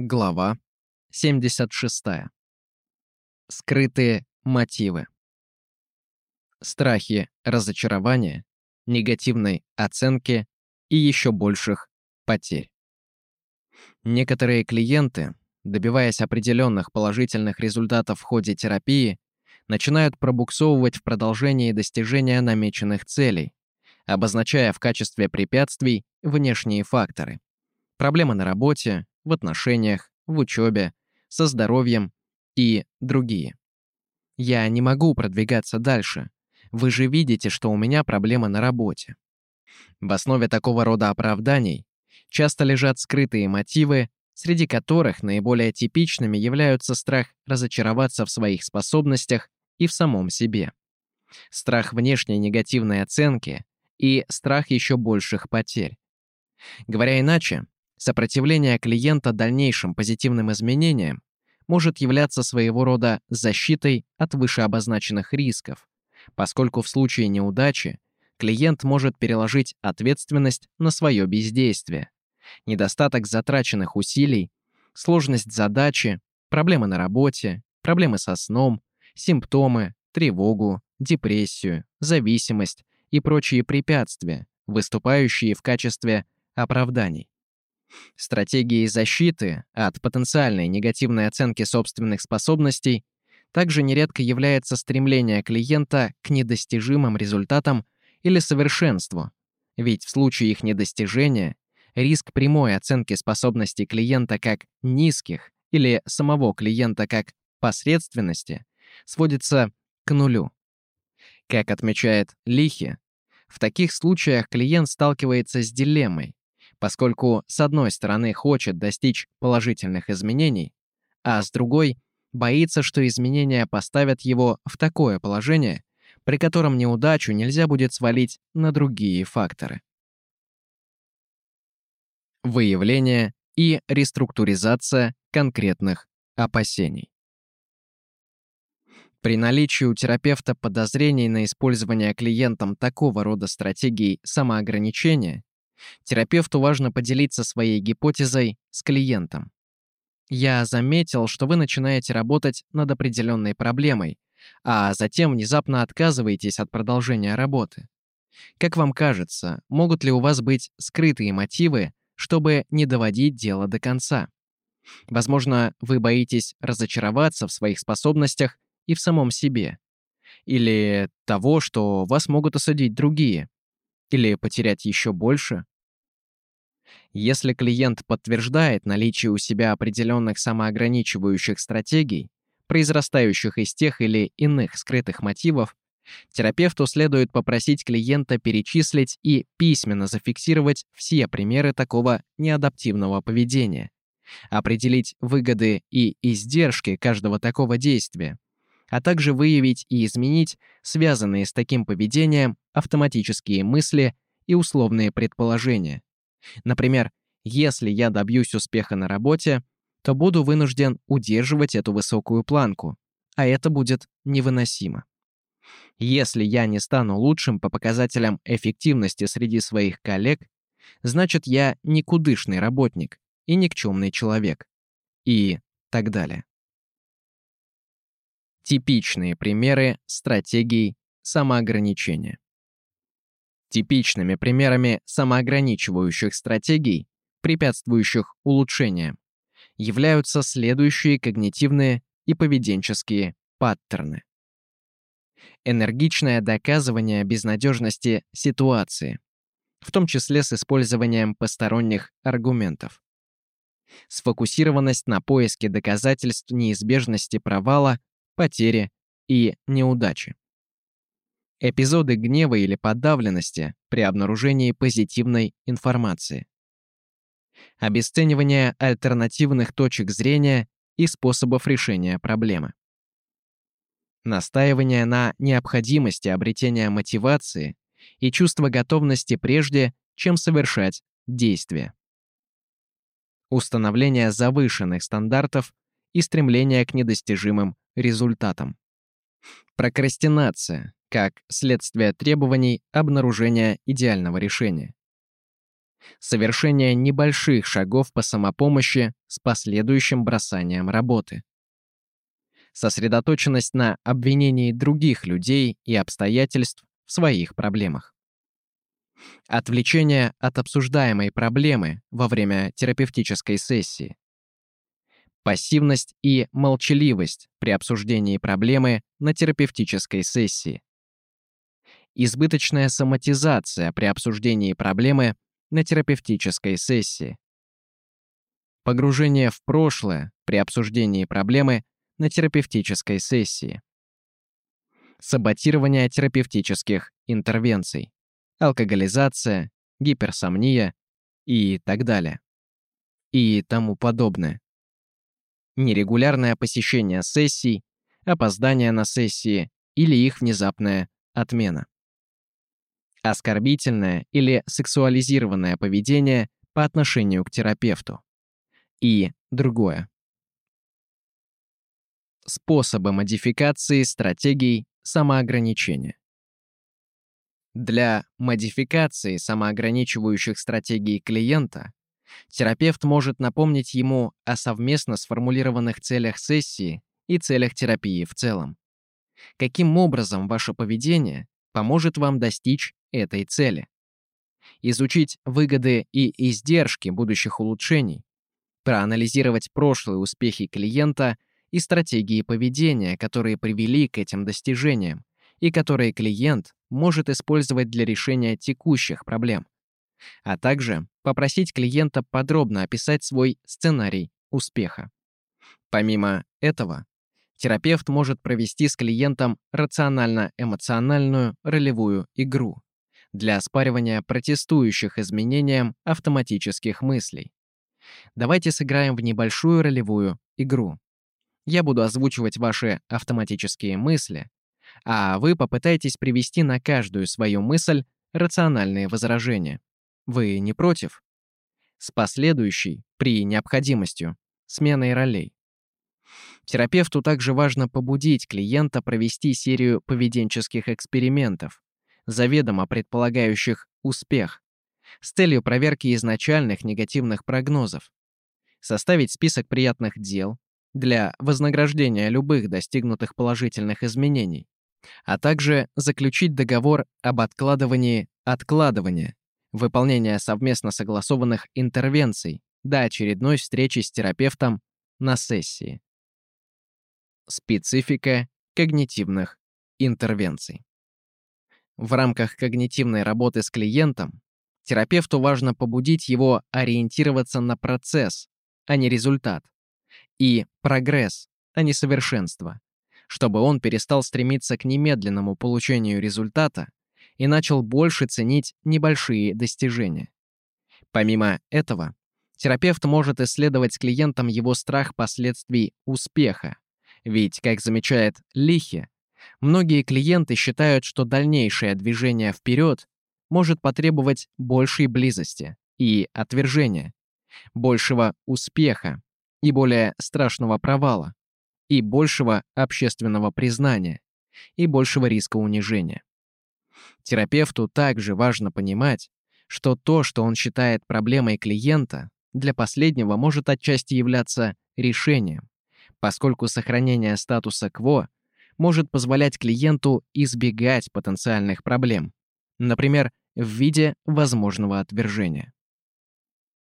Глава 76. Скрытые мотивы. Страхи разочарования, негативной оценки и еще больших потерь. Некоторые клиенты, добиваясь определенных положительных результатов в ходе терапии, начинают пробуксовывать в продолжении достижения намеченных целей, обозначая в качестве препятствий внешние факторы. Проблемы на работе, в отношениях, в учебе, со здоровьем и другие. Я не могу продвигаться дальше. Вы же видите, что у меня проблемы на работе. В основе такого рода оправданий часто лежат скрытые мотивы, среди которых наиболее типичными являются страх разочароваться в своих способностях и в самом себе, страх внешней негативной оценки и страх еще больших потерь. Говоря иначе, Сопротивление клиента дальнейшим позитивным изменениям может являться своего рода защитой от вышеобозначенных рисков, поскольку в случае неудачи клиент может переложить ответственность на свое бездействие. Недостаток затраченных усилий, сложность задачи, проблемы на работе, проблемы со сном, симптомы, тревогу, депрессию, зависимость и прочие препятствия, выступающие в качестве оправданий. Стратегией защиты от потенциальной негативной оценки собственных способностей также нередко является стремление клиента к недостижимым результатам или совершенству, ведь в случае их недостижения риск прямой оценки способностей клиента как низких или самого клиента как посредственности сводится к нулю. Как отмечает Лихи, в таких случаях клиент сталкивается с дилеммой, поскольку с одной стороны хочет достичь положительных изменений, а с другой боится, что изменения поставят его в такое положение, при котором неудачу нельзя будет свалить на другие факторы. Выявление и реструктуризация конкретных опасений. При наличии у терапевта подозрений на использование клиентом такого рода стратегий самоограничения, Терапевту важно поделиться своей гипотезой с клиентом. Я заметил, что вы начинаете работать над определенной проблемой, а затем внезапно отказываетесь от продолжения работы. Как вам кажется, могут ли у вас быть скрытые мотивы, чтобы не доводить дело до конца? Возможно, вы боитесь разочароваться в своих способностях и в самом себе. Или того, что вас могут осудить другие. Или потерять еще больше? Если клиент подтверждает наличие у себя определенных самоограничивающих стратегий, произрастающих из тех или иных скрытых мотивов, терапевту следует попросить клиента перечислить и письменно зафиксировать все примеры такого неадаптивного поведения, определить выгоды и издержки каждого такого действия, а также выявить и изменить связанные с таким поведением автоматические мысли и условные предположения. Например, если я добьюсь успеха на работе, то буду вынужден удерживать эту высокую планку, а это будет невыносимо. Если я не стану лучшим по показателям эффективности среди своих коллег, значит я никудышный работник и никчемный человек. И так далее. Типичные примеры стратегий самоограничения. Типичными примерами самоограничивающих стратегий, препятствующих улучшениям, являются следующие когнитивные и поведенческие паттерны. Энергичное доказывание безнадежности ситуации, в том числе с использованием посторонних аргументов. Сфокусированность на поиске доказательств неизбежности провала потери и неудачи. Эпизоды гнева или подавленности при обнаружении позитивной информации. Обесценивание альтернативных точек зрения и способов решения проблемы. Настаивание на необходимости обретения мотивации и чувства готовности прежде, чем совершать действия. Установление завышенных стандартов и стремление к недостижимым результатам. Прокрастинация как следствие требований обнаружения идеального решения. Совершение небольших шагов по самопомощи с последующим бросанием работы. Сосредоточенность на обвинении других людей и обстоятельств в своих проблемах. Отвлечение от обсуждаемой проблемы во время терапевтической сессии. Пассивность и молчаливость при обсуждении проблемы на терапевтической сессии. Избыточная соматизация при обсуждении проблемы на терапевтической сессии. Погружение в прошлое при обсуждении проблемы на терапевтической сессии. Саботирование терапевтических интервенций алкоголизация, гиперсомния и так далее. И тому подобное. Нерегулярное посещение сессий, опоздание на сессии или их внезапная отмена. Оскорбительное или сексуализированное поведение по отношению к терапевту. И другое. Способы модификации стратегий самоограничения. Для модификации самоограничивающих стратегий клиента терапевт может напомнить ему о совместно сформулированных целях сессии и целях терапии в целом. Каким образом ваше поведение поможет вам достичь этой цели? Изучить выгоды и издержки будущих улучшений, проанализировать прошлые успехи клиента и стратегии поведения, которые привели к этим достижениям, и которые клиент может использовать для решения текущих проблем, а также попросить клиента подробно описать свой сценарий успеха. Помимо этого, терапевт может провести с клиентом рационально-эмоциональную ролевую игру для оспаривания протестующих изменениям автоматических мыслей. Давайте сыграем в небольшую ролевую игру. Я буду озвучивать ваши автоматические мысли, а вы попытаетесь привести на каждую свою мысль рациональные возражения. Вы не против? С последующей, при необходимости, сменой ролей. Терапевту также важно побудить клиента провести серию поведенческих экспериментов, заведомо предполагающих успех, с целью проверки изначальных негативных прогнозов, составить список приятных дел для вознаграждения любых достигнутых положительных изменений, а также заключить договор об откладывании откладывания, выполнения совместно согласованных интервенций до очередной встречи с терапевтом на сессии. Специфика когнитивных интервенций. В рамках когнитивной работы с клиентом терапевту важно побудить его ориентироваться на процесс, а не результат, и прогресс, а не совершенство чтобы он перестал стремиться к немедленному получению результата и начал больше ценить небольшие достижения. Помимо этого, терапевт может исследовать с клиентом его страх последствий успеха, ведь, как замечает Лихи, многие клиенты считают, что дальнейшее движение вперед может потребовать большей близости и отвержения, большего успеха и более страшного провала, и большего общественного признания, и большего риска унижения. Терапевту также важно понимать, что то, что он считает проблемой клиента, для последнего может отчасти являться решением, поскольку сохранение статуса КВО может позволять клиенту избегать потенциальных проблем, например, в виде возможного отвержения.